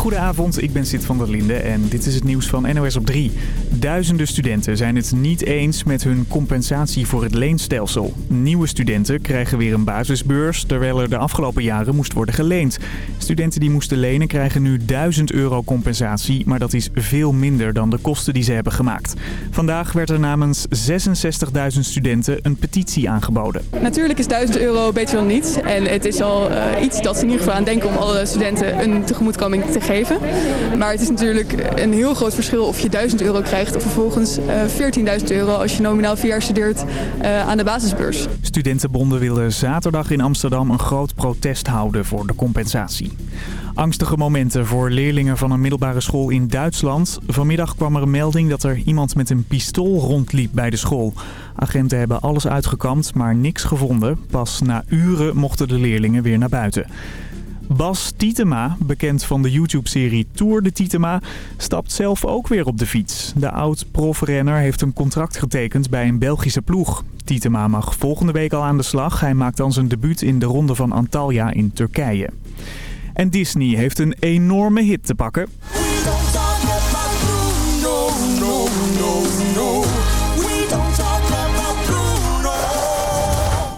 Goedenavond, ik ben Sid van der Linde en dit is het nieuws van NOS op 3. Duizenden studenten zijn het niet eens met hun compensatie voor het leenstelsel. Nieuwe studenten krijgen weer een basisbeurs, terwijl er de afgelopen jaren moest worden geleend. Studenten die moesten lenen krijgen nu 1000 euro compensatie, maar dat is veel minder dan de kosten die ze hebben gemaakt. Vandaag werd er namens 66.000 studenten een petitie aangeboden. Natuurlijk is 1000 euro beter dan niets en het is al uh, iets dat ze in ieder geval aan denken om alle studenten een tegemoetkoming te geven. Maar het is natuurlijk een heel groot verschil of je 1000 euro krijgt of vervolgens uh, 14.000 euro als je nominaal vier jaar studeert uh, aan de basisbeurs. Studentenbonden willen zaterdag in Amsterdam een groot protest houden voor de compensatie. Angstige momenten voor leerlingen van een middelbare school in Duitsland. Vanmiddag kwam er een melding dat er iemand met een pistool rondliep bij de school. Agenten hebben alles uitgekampt, maar niks gevonden. Pas na uren mochten de leerlingen weer naar buiten. Bas Tietema, bekend van de YouTube-serie Tour de Tietema, stapt zelf ook weer op de fiets. De oud-profrenner heeft een contract getekend bij een Belgische ploeg. Tietema mag volgende week al aan de slag. Hij maakt dan zijn debuut in de ronde van Antalya in Turkije. En Disney heeft een enorme hit te pakken.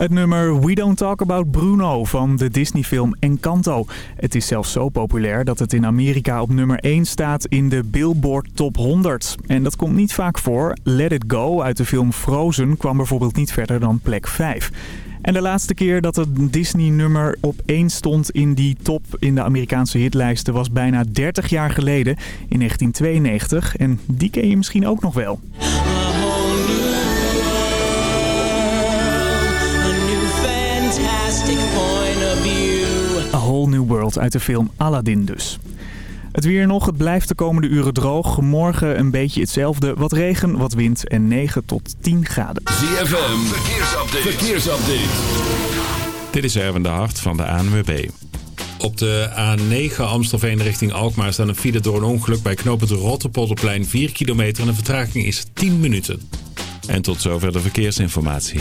Het nummer We Don't Talk About Bruno van de Disney-film Encanto. Het is zelfs zo populair dat het in Amerika op nummer 1 staat in de Billboard Top 100. En dat komt niet vaak voor. Let It Go uit de film Frozen kwam bijvoorbeeld niet verder dan plek 5. En de laatste keer dat het Disney-nummer op 1 stond in die top in de Amerikaanse hitlijsten was bijna 30 jaar geleden, in 1992. En die ken je misschien ook nog wel. A Whole New World uit de film Aladdin dus. Het weer nog, het blijft de komende uren droog. Morgen een beetje hetzelfde. Wat regen, wat wind en 9 tot 10 graden. ZFM, verkeersupdate. verkeersupdate. Dit is Erwin de Hart van de ANWB. Op de A9 Amstelveen richting Alkmaar staat een file door een ongeluk bij knooppunt Rotterpolderplein 4 kilometer en de vertraging is 10 minuten. En tot zover de verkeersinformatie.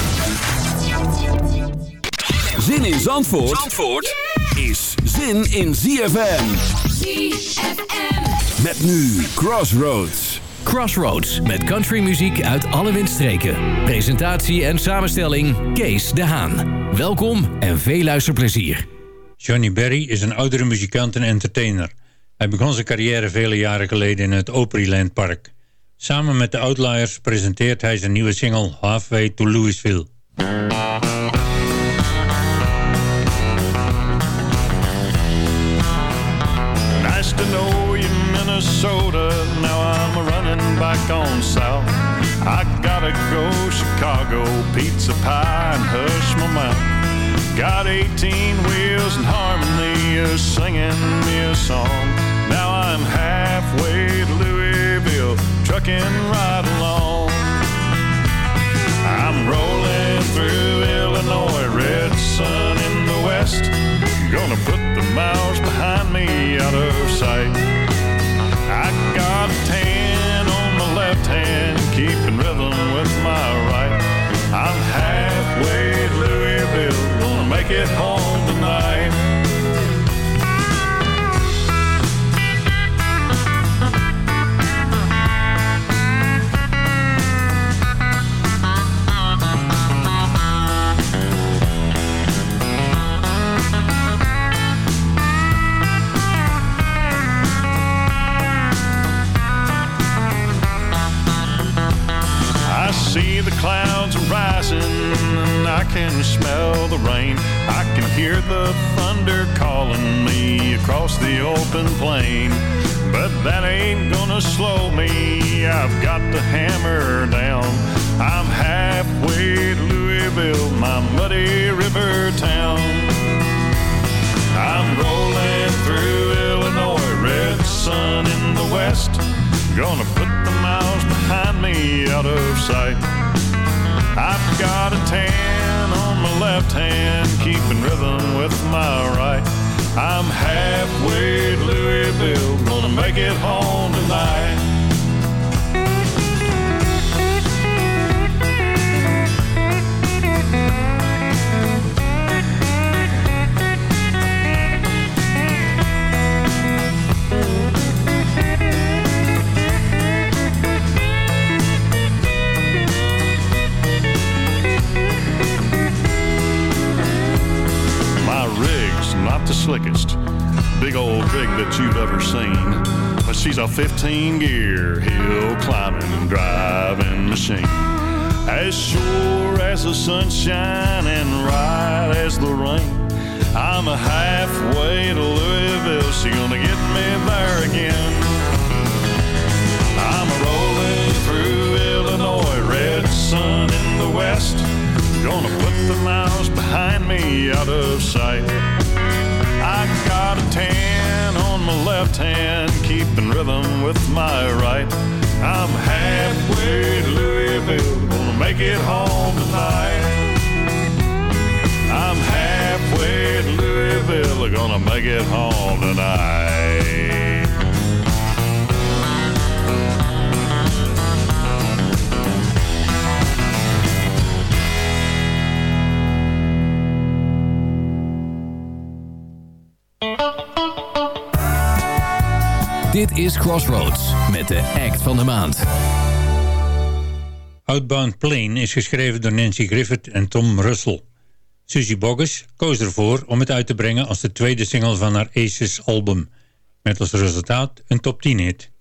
Zin in Zandvoort, Zandvoort is zin in ZFM. ZFM. Met nu Crossroads. Crossroads met countrymuziek uit alle windstreken. Presentatie en samenstelling Kees de Haan. Welkom en veel luisterplezier. Johnny Berry is een oudere muzikant en entertainer. Hij begon zijn carrière vele jaren geleden in het Opryland Park. Samen met de Outliers presenteert hij zijn nieuwe single Halfway to Louisville. Minnesota. Now I'm running back on south. I gotta go Chicago, pizza pie, and hush my mouth. Got 18 wheels and harmony is singing me a song. Now I'm halfway to Louisville, trucking right along. I'm rolling through Illinois, red sun in the west. Gonna put the miles behind me out of sight. I'm halfway to Louisville, gonna make it home can smell the rain. I can hear the thunder calling me across the open plain. But that ain't gonna slow me. I've got the hammer down. I'm halfway to Louisville, my muddy river town. I'm rolling through Illinois, red sun in the west. Gonna put the miles behind me out of sight. I've got a tan left hand, keeping rhythm with my right. I'm halfway to Louisville, gonna make it home tonight. Slickest big old rig that you've ever seen. But she's a 15 gear hill climbing driving machine. As sure as the sunshine and right as the rain. I'm a halfway to Louisville. She gonna get me there again. I'm rolling through Illinois, red sun in the west. Gonna put the miles behind me out of sight. I got a tan on my left hand, keeping rhythm with my right. I'm halfway to Louisville, gonna make it home tonight. I'm halfway to Louisville, gonna make it home tonight. Dit is Crossroads met de act van de maand. Outbound Plane is geschreven door Nancy Griffith en Tom Russell. Susie Boggess koos ervoor om het uit te brengen als de tweede single van haar Aces album. Met als resultaat een top 10 hit.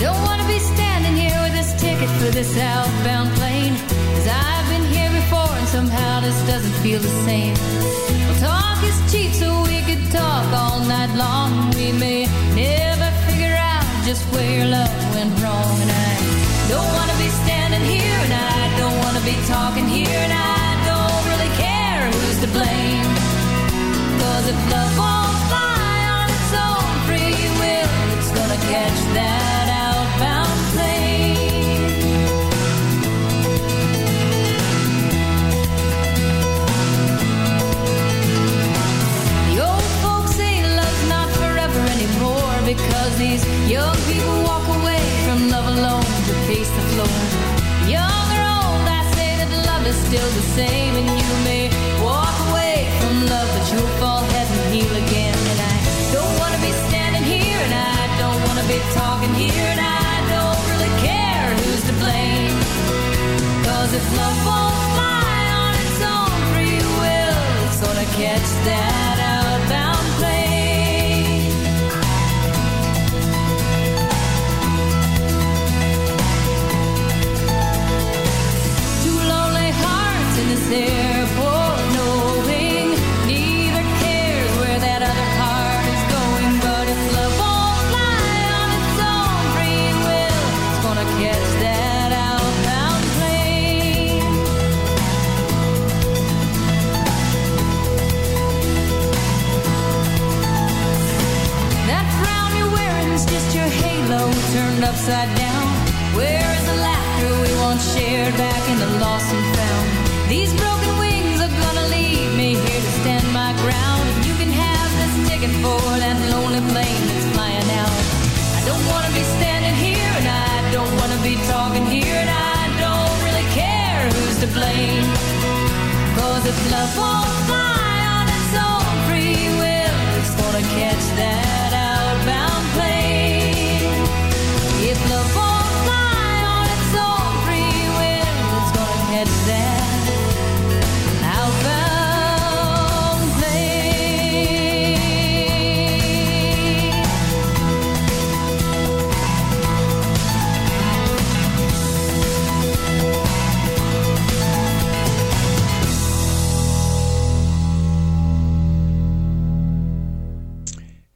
Don't wanna be standing here with this ticket for this outbound plane. This doesn't feel the same. Well, talk is cheap, so we could talk all night long. We may never figure out just where your love went wrong. And I don't wanna be standing here, and I don't wanna be talking here, and I don't really care who's to blame. Cause if love young people walk away from love alone to pace the floor. Young or old, I say that love is still the same, and you may walk away from love, but you'll fall head and again. And I don't wanna be standing here, and I don't wanna be talking here, and I don't really care who's to blame. Cause if love on its own free will, it's gonna catch that turned upside down. Where is the laughter we once shared back in the lost ticket for that lonely plane that's flying out. I don't wanna be standing here, and I don't wanna be talking here, and I don't really care who's to blame. Cause if love won't fly on its own free will,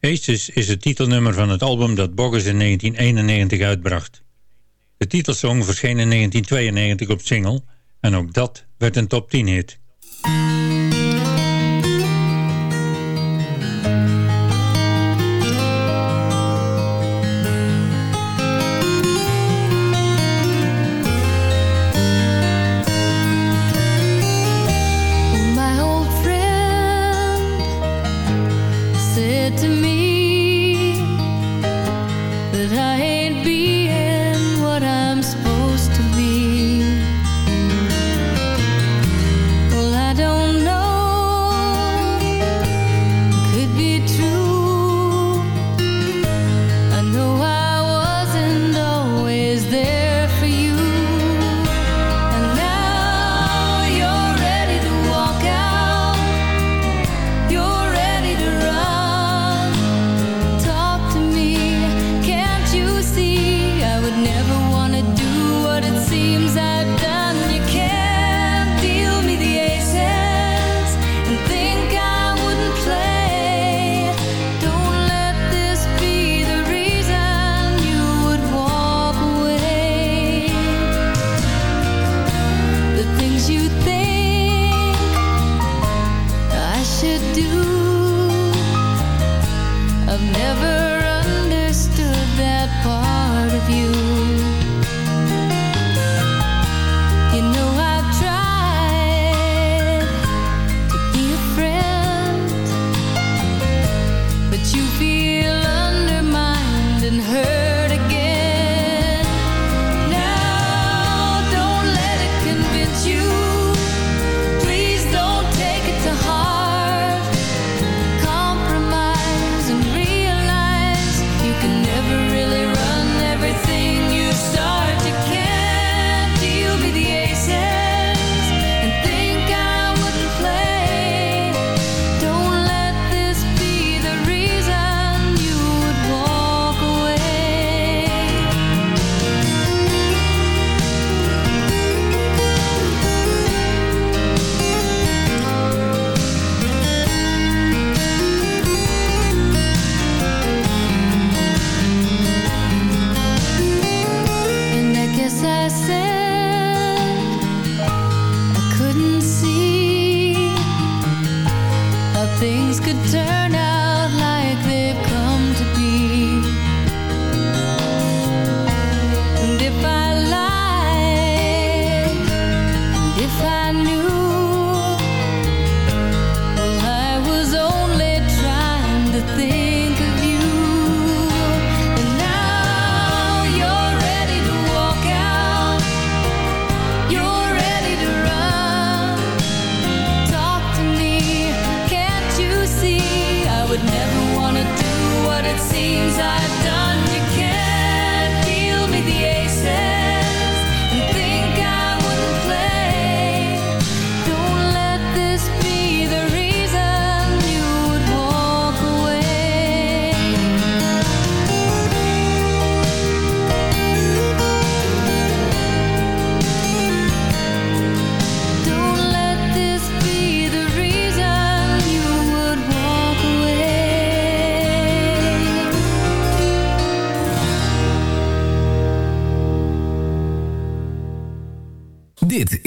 Aces is het titelnummer van het album dat Boggess in 1991 uitbracht. De titelsong verscheen in 1992 op single en ook dat werd een top 10 hit.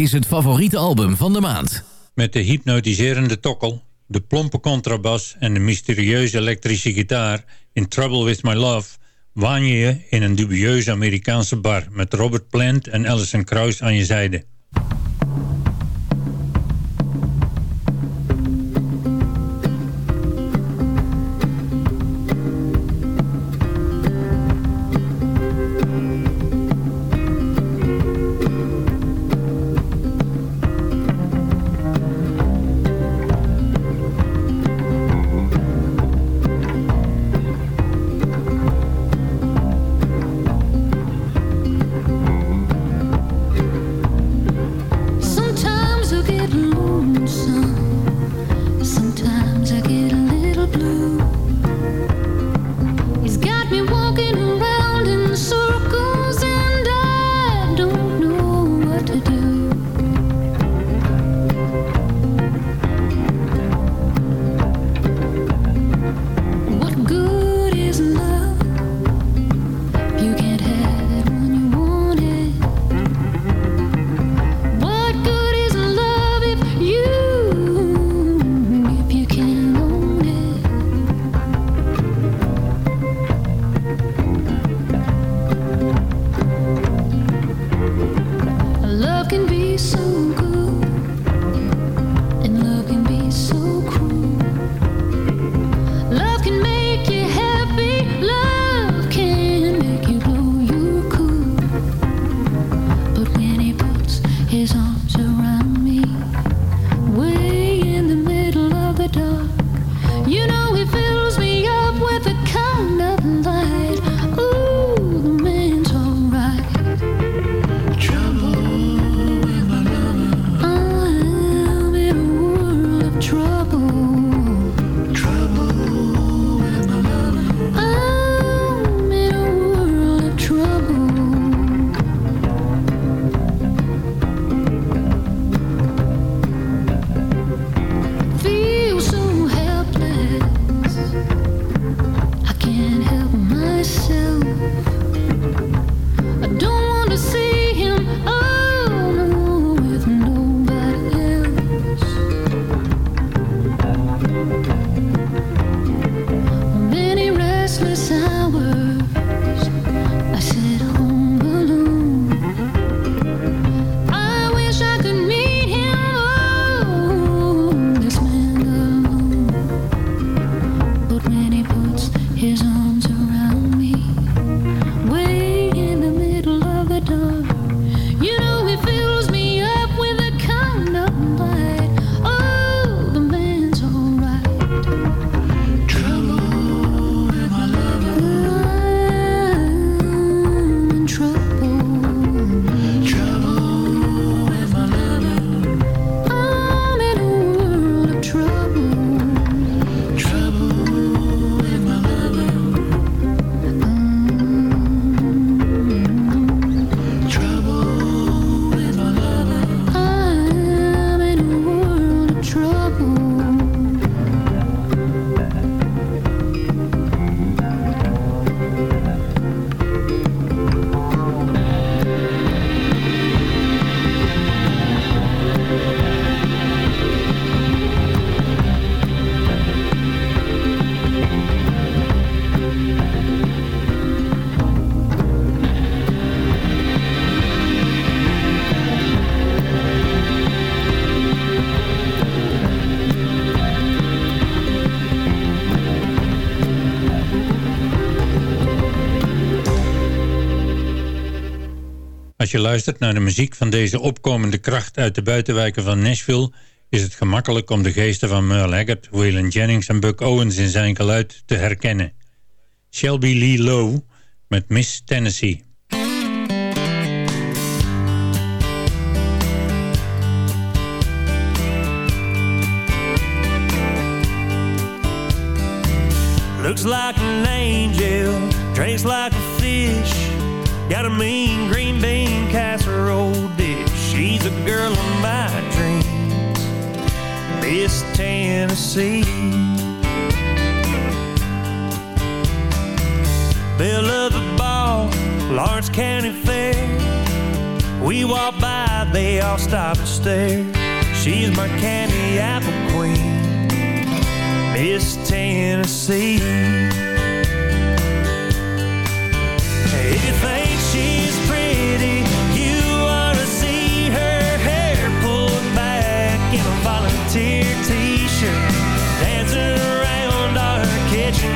Is het favoriete album van de maand. Met de hypnotiserende tokkel, de plompe contrabas en de mysterieuze elektrische gitaar in Trouble With My Love waan je je in een dubieuze Amerikaanse bar met Robert Plant en Alison Krauss aan je zijde. Je luistert naar de muziek van deze opkomende kracht uit de buitenwijken van Nashville is het gemakkelijk om de geesten van Merle Haggard, Waylon Jennings en Buck Owens in zijn geluid te herkennen. Shelby Lee Lowe met Miss Tennessee. Looks like an angel, drinks like a fish. Got a mean green bean casserole dish. She's a girl of my dreams, Miss Tennessee. Bill of the ball, Lawrence County Fair. We walk by, they all stop and stare. She's my candy apple queen. Miss Tennessee.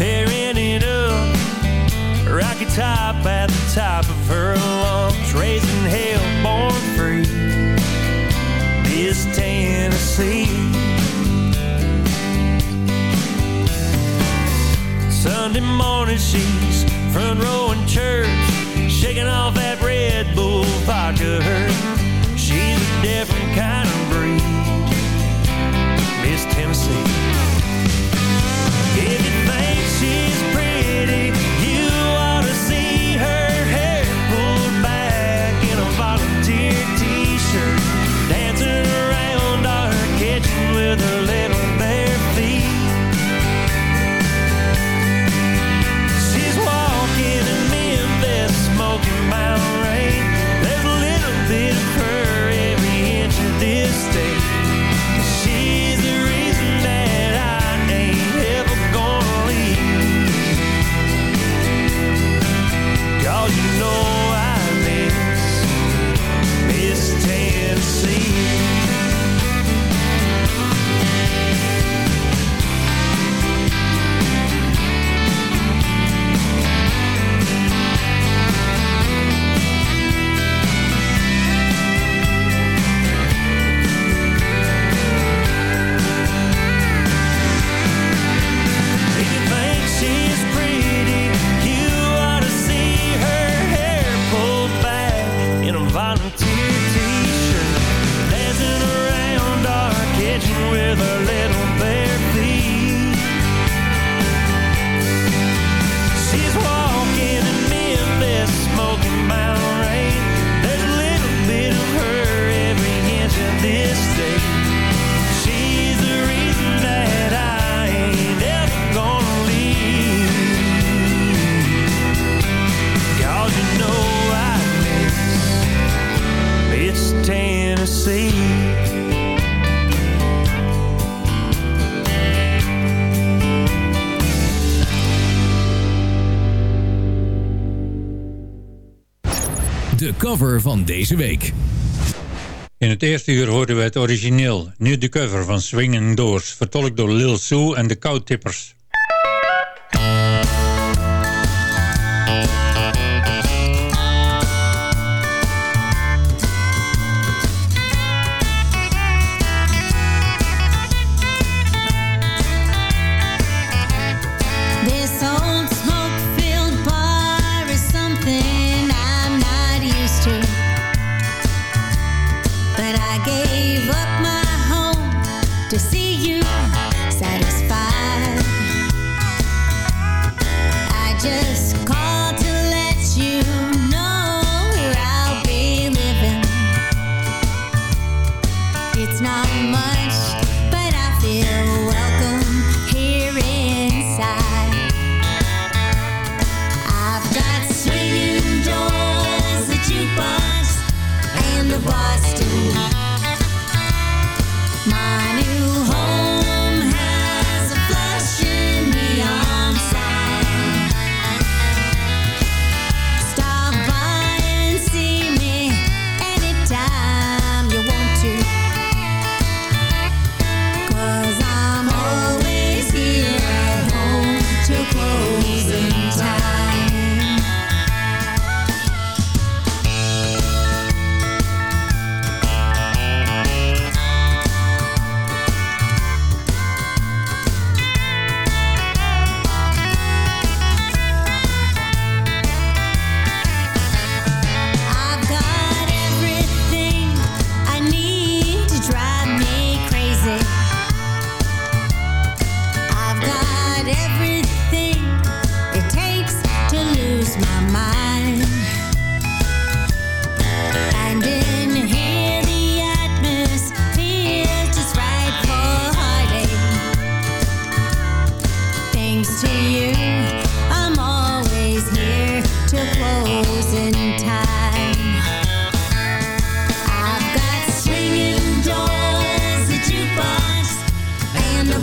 tearing it up. Rocky top at the top of her lungs, raising hell born free. Miss Tennessee. Sunday morning she's front row in church, shaking off that Red Bull vodka cover van deze week. In het eerste uur hoorden we het origineel, nu de cover van Swinging Doors, vertolkt door Lil Sue en de Koutippers.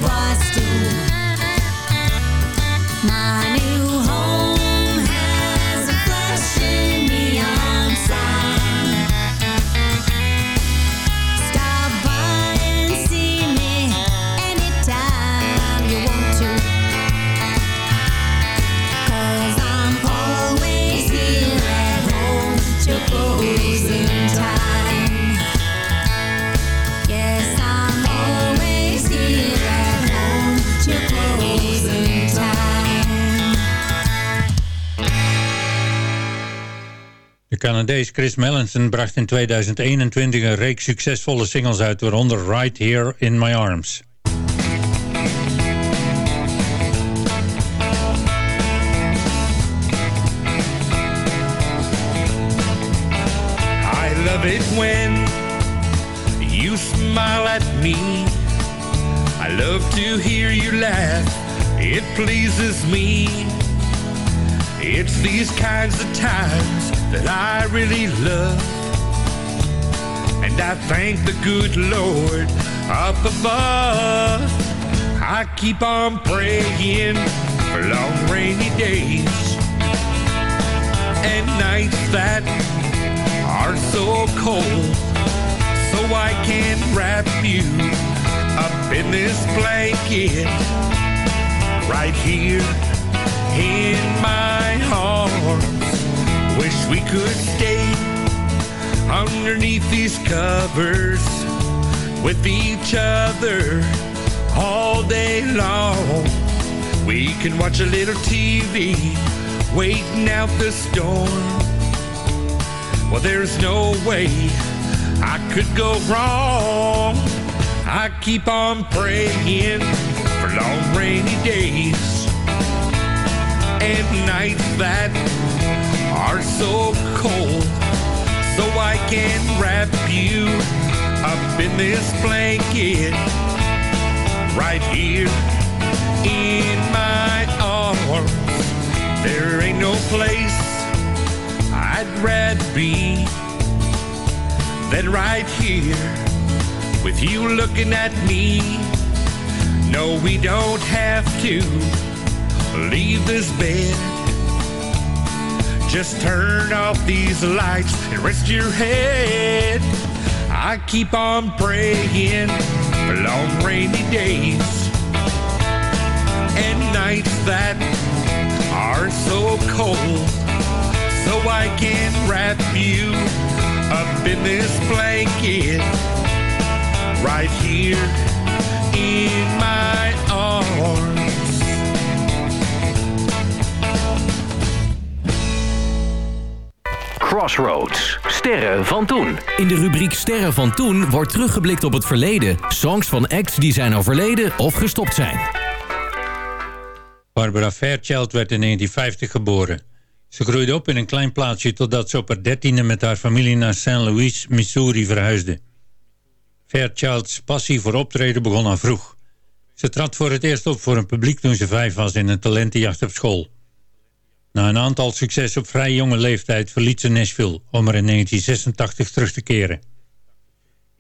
one. Canadees Chris Mellinson bracht in 2021 een reeks succesvolle singles uit, waaronder Right Here in My Arms. I love it when you smile at me. I love to hear you laugh. It pleases me. It's these kinds of times that I really love. And I thank the good Lord up above. I keep on praying for long rainy days and nights that are so cold. So I can wrap you up in this blanket right here in my arms. Wish we could stay underneath these covers with each other all day long. We can watch a little TV, waiting out the storm. Well, there's no way I could go wrong. I keep on praying for long rainy days and nights that are so cold. So I can wrap you up in this blanket right here in my arms. There ain't no place I'd rather be than right here with you looking at me. No, we don't have to leave this bed. Just turn off these lights and rest your head. I keep on praying for long rainy days and nights that are so cold. So I can wrap you up in this blanket right here in my arms. Crossroads. Sterren van toen. In de rubriek Sterren van toen wordt teruggeblikt op het verleden. Songs van acts die zijn overleden of gestopt zijn. Barbara Fairchild werd in 1950 geboren. Ze groeide op in een klein plaatsje totdat ze op haar dertiende met haar familie naar St. Louis, Missouri verhuisde. Fairchilds passie voor optreden begon al vroeg. Ze trad voor het eerst op voor een publiek toen ze vijf was in een talentenjacht op school. Na een aantal successen op vrij jonge leeftijd verliet ze Nashville om er in 1986 terug te keren.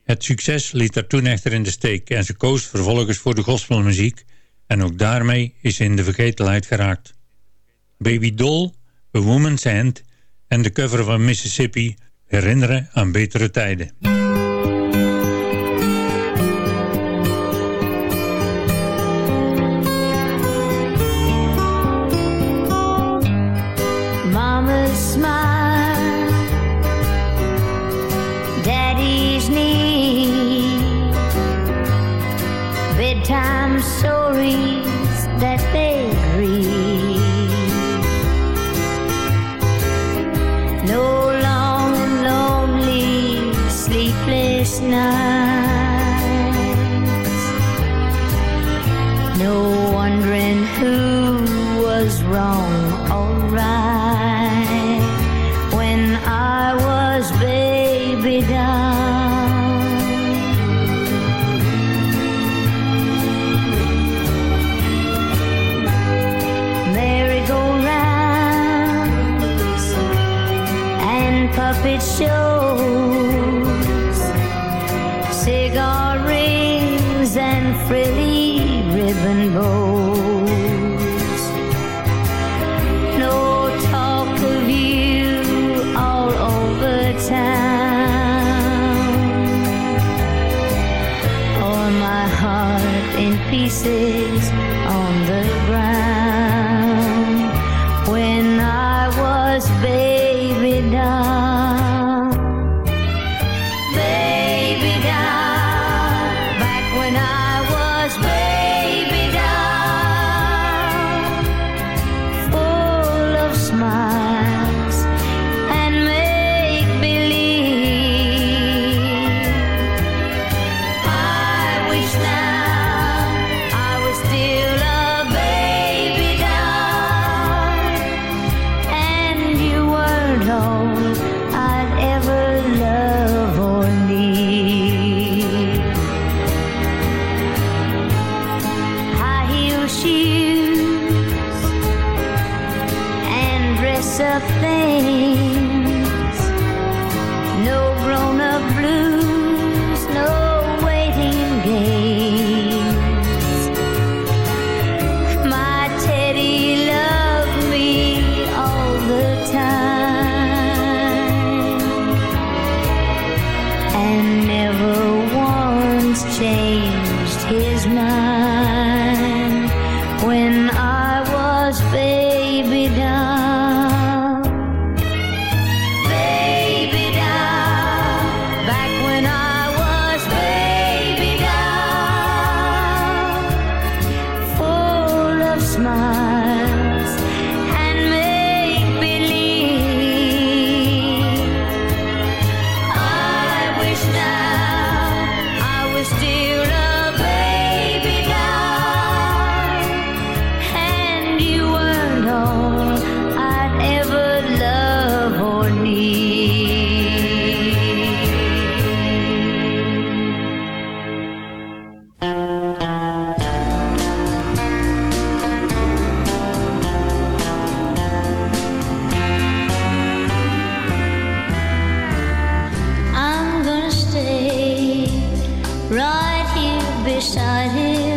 Het succes liet haar toen echter in de steek en ze koos vervolgens voor de gospelmuziek en ook daarmee is ze in de vergetelheid geraakt. Baby Doll, A Woman's Hand en de cover van Mississippi herinneren aan betere tijden. Beside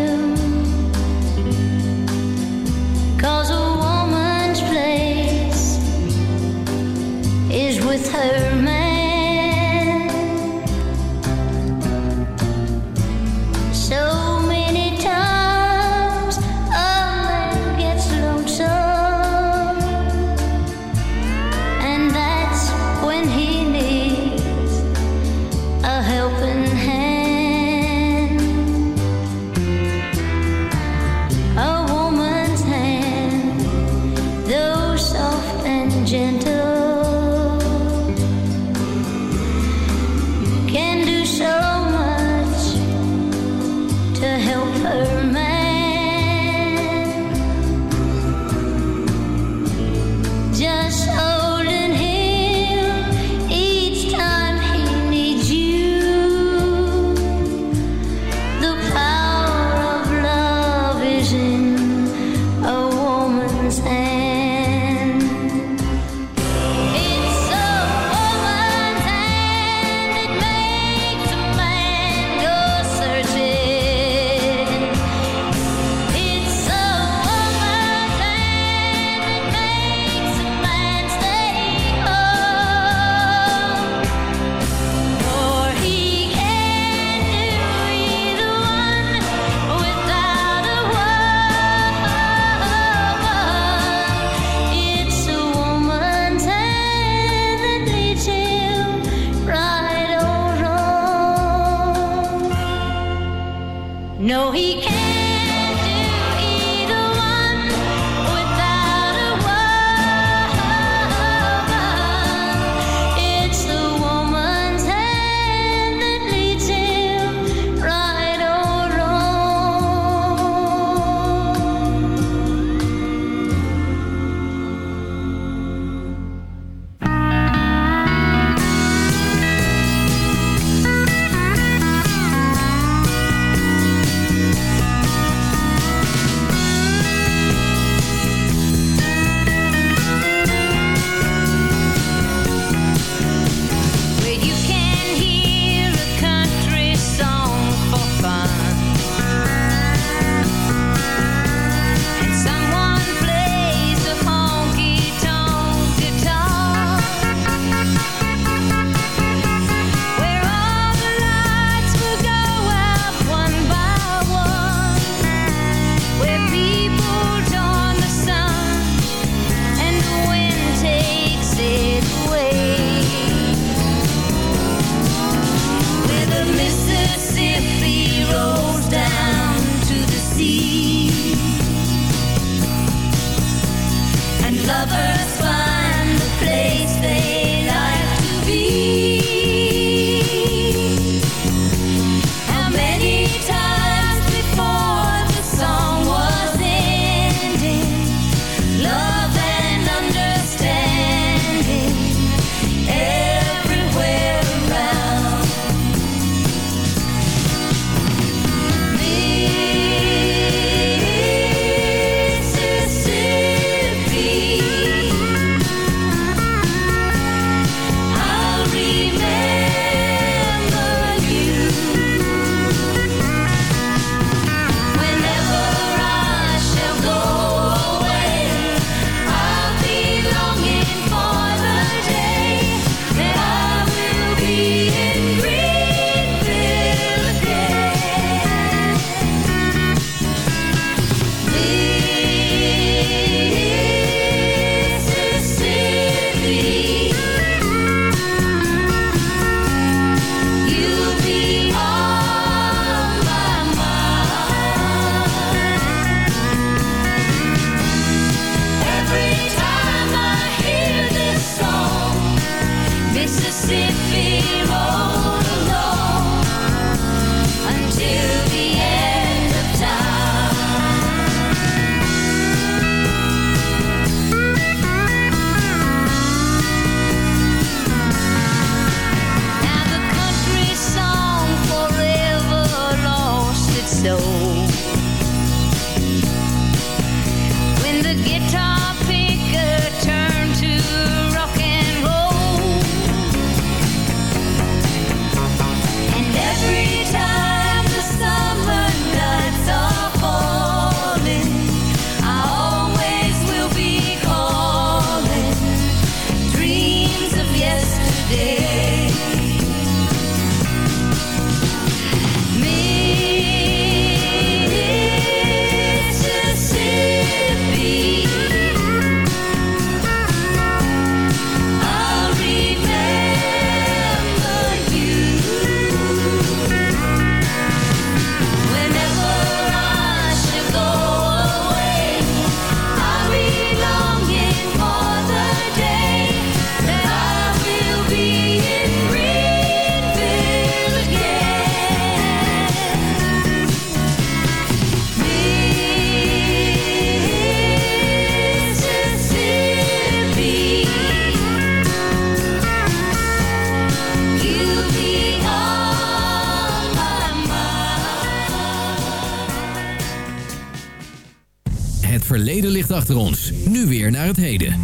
ons. Nu weer naar het heden.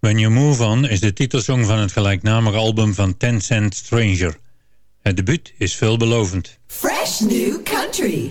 When You Move On is de titelsong van het gelijknamige album van Ten Cent Stranger. Het debuut is veelbelovend. Fresh New Country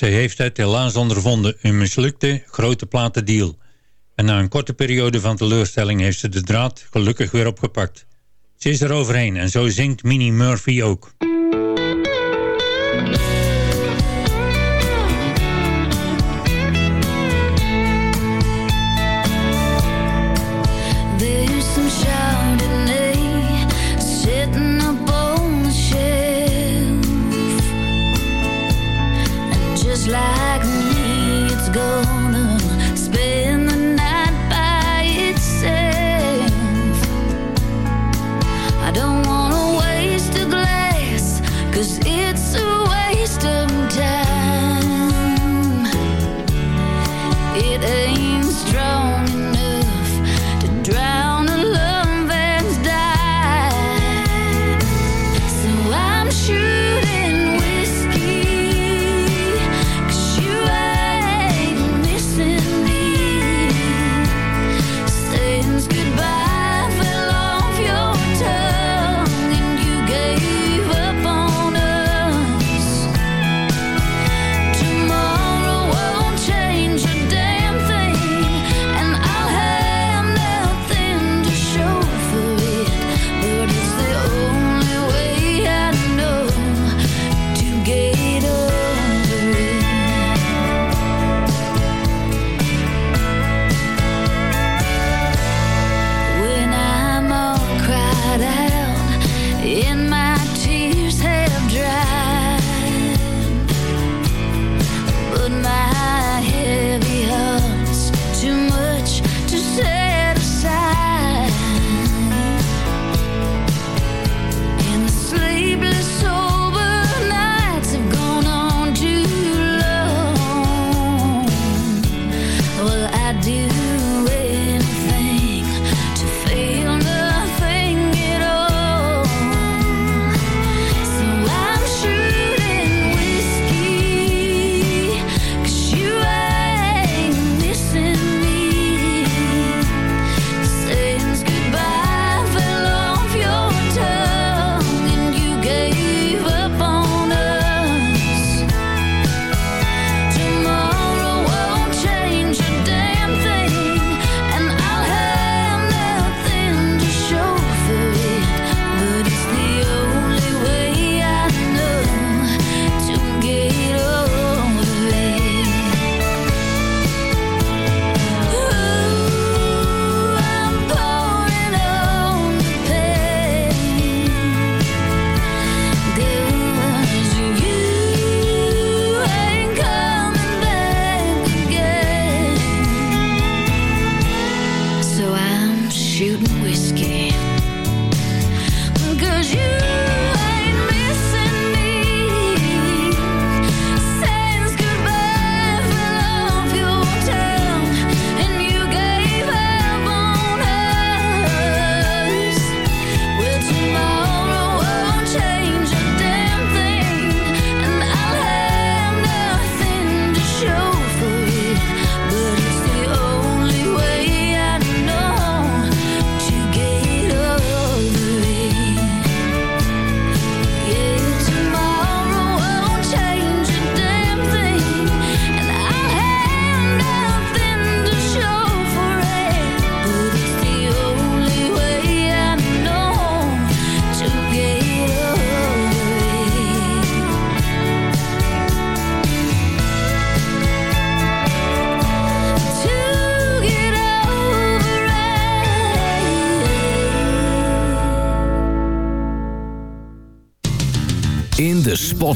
Zij heeft het helaas ondervonden, een mislukte grote platendeal. En na een korte periode van teleurstelling heeft ze de draad gelukkig weer opgepakt. Ze is er overheen en zo zingt Minnie Murphy ook.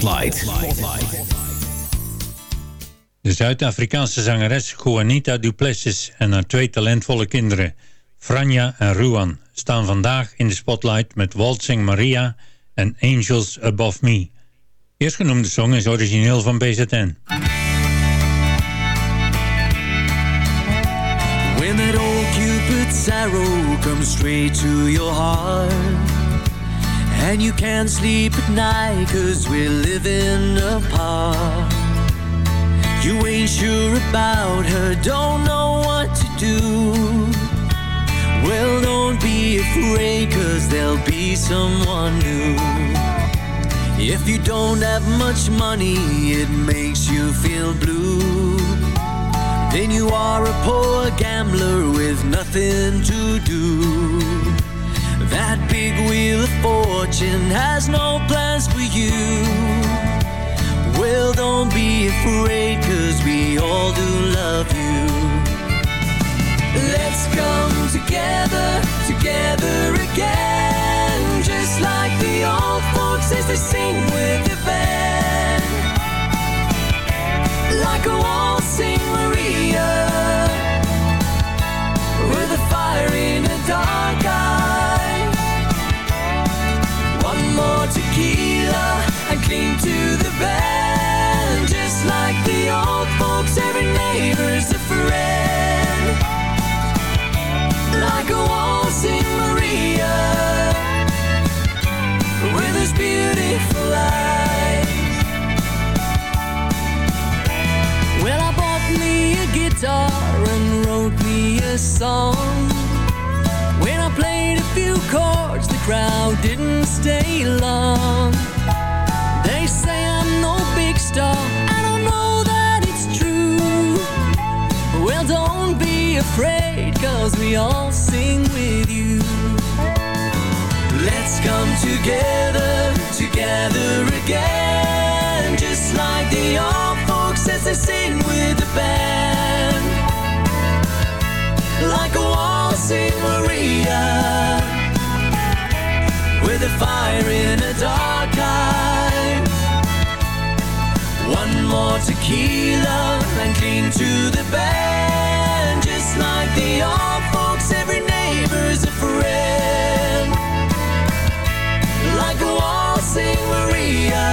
De Spotlight. De Zuid-Afrikaanse zangeres Juanita Duplessis en haar twee talentvolle kinderen, Franja en Ruan, staan vandaag in de Spotlight met Waltzing Maria en Angels Above Me. Eerstgenoemde song is origineel van BZN. When that old Cupid's arrow comes straight to your heart And you can't sleep at night cause we're living apart. You ain't sure about her, don't know what to do. Well, don't be afraid cause there'll be someone new. If you don't have much money, it makes you feel blue. Then you are a poor gambler with nothing to do that big wheel of fortune has no plans for you. Well, don't be afraid, cause we all do love you. Let's come together, together again. Just like the old folks as they sing with the band. Like a waltzing Maria. With a fire in a dark tequila and cling to the band. Just like the old folks, every neighbor's a friend. Like a waltzing Maria with his beautiful eyes. Well, I bought me a guitar and wrote me a song. When I played few chords, the crowd didn't stay long. They say I'm no big star, I know that it's true. Well, don't be afraid, cause we all sing with you. Let's come together, together again. Just like the old folks as they sing with the band. Like a waltzing Maria With a fire in a dark eyes. One more tequila and cling to the band Just like the old folks, every neighbor's a friend. Like a waltzing Maria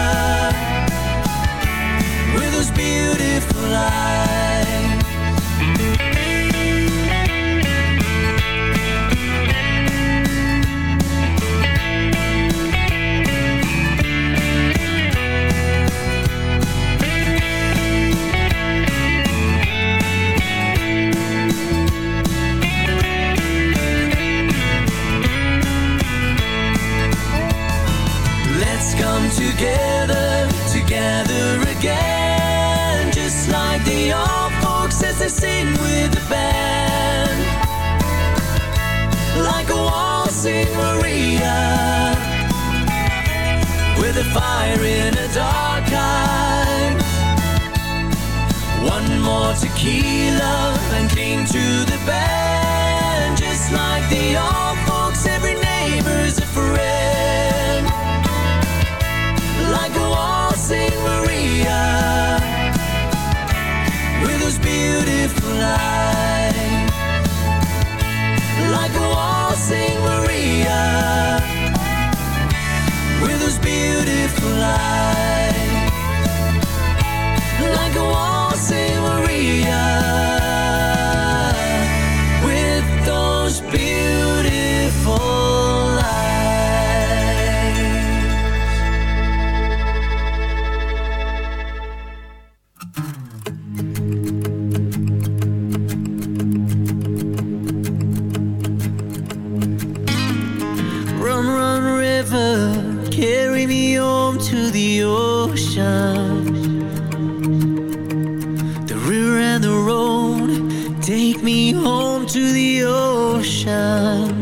to the ocean.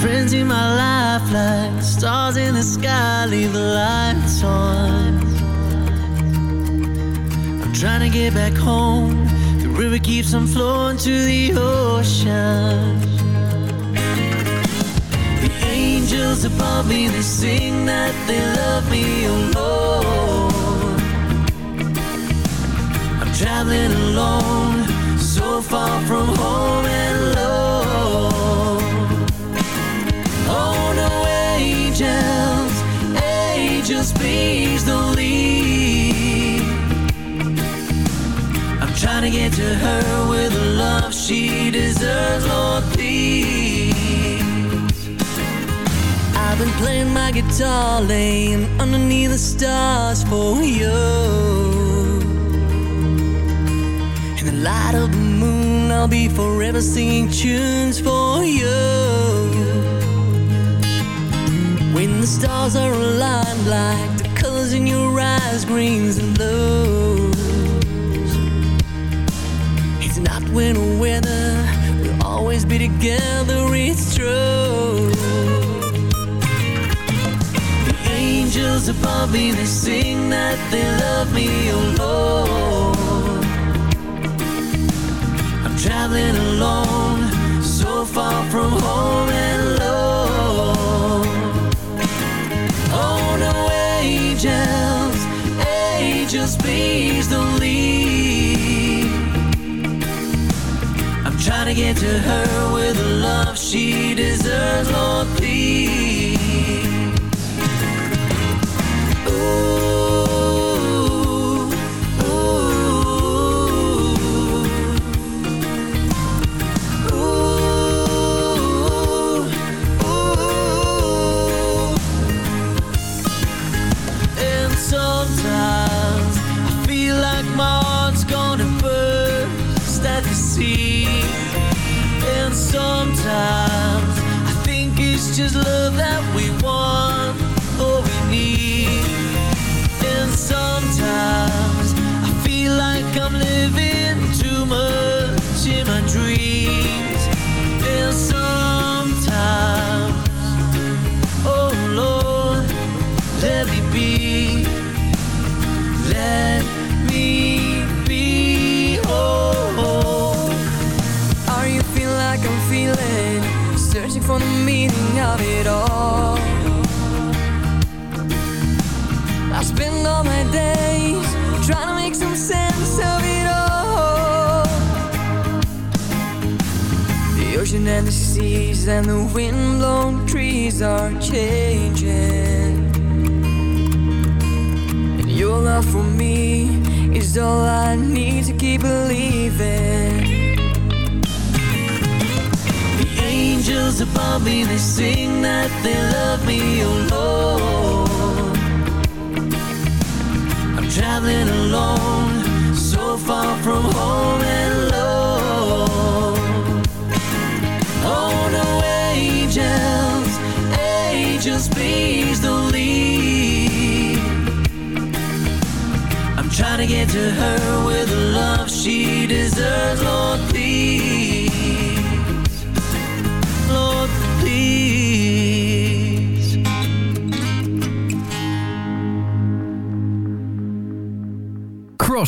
Friends in my life like stars in the sky, leave the lights on. I'm trying to get back home. The river keeps on flowing to the ocean. The angels above me, they sing that they love me, oh. I'm traveling alone, so far from home and alone. Oh no, angels, angels, please don't leave. I'm trying to get to her with the love she deserves, Lord, please. I've been playing my guitar, laying underneath the stars for you. In the light of I'll be forever singing tunes for you. When the stars are aligned like the colors in your eyes, greens and blues. It's not when or whether we'll always be together, it's true. The angels above me, they sing that they love me, oh Lord. Traveling alone, so far from home and alone. Oh no, angels, angels, please don't leave. I'm trying to get to her with the love she deserves, Lord,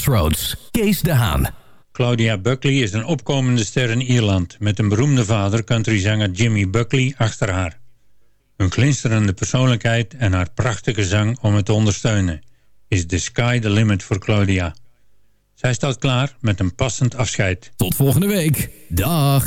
Crossroads, Kees de Haan. Claudia Buckley is een opkomende ster in Ierland... met een beroemde vader, countryzanger Jimmy Buckley, achter haar. Hun glinsterende persoonlijkheid en haar prachtige zang om het te ondersteunen... is the sky the limit voor Claudia. Zij staat klaar met een passend afscheid. Tot volgende week. Dag.